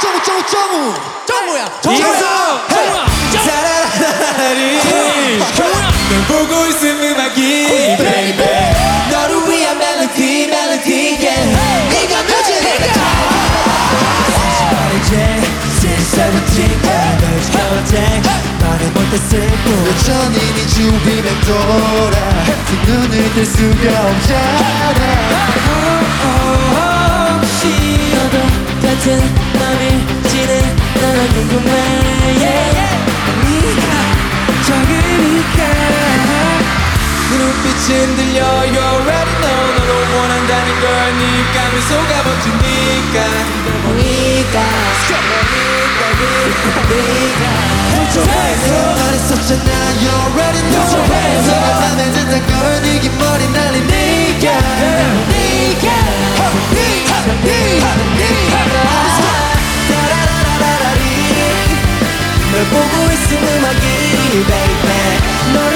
정우 정우 정우 정우야. 정우야! 정우야. 정우야. 널 보고 있음 음악이 baby 너를 위한 멜로디 멜로디 yeah. 네가 뮤직이니까 말이지 since 17널 처음 말을 못했을 뿐 여전히 네 주위를 돌아. 두 눈을 뜰 수가 없잖아 흔들려. You already know 너를 원한다는 걸 네가 미 속아버리니까. 보니까. 말했었잖아. You already know. 너가 맘에 든다는 걸 네게 머리 날리니까. 네가 네가 네가 따라라라라리 널 보고 있음 음악이 baby. 너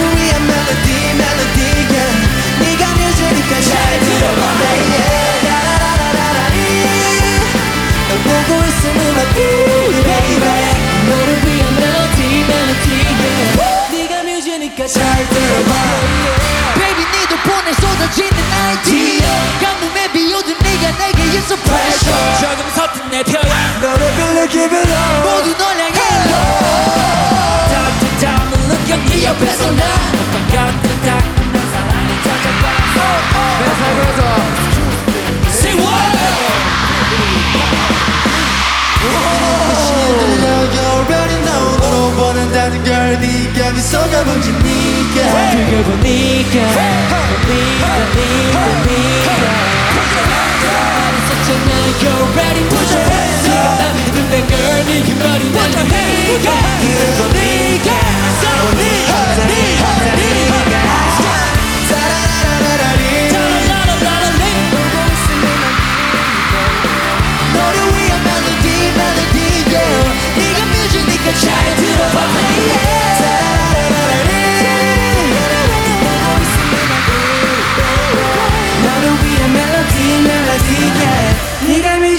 쏟아지는 아이디어 가뭄에 비오던 네가 내게 있어 pressure. 조금 서툰 내 표현. 너를 빌려 give it up 원한다는 걸 네가 미 속아버리니까 그걸 보니까. 보니까 보니까 있었잖아 You're ready put your hands up. 난 믿는데 girl 네게 머리 그걸 보니까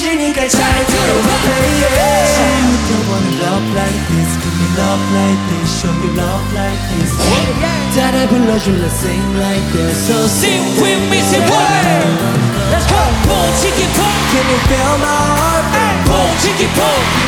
you need to want love like this Give me love like this Show me love like this That I belong you let's sing like this So sing with me, say what? Let's go Boom, chicken, boom Can you feel my heart? Boom, chicken, boom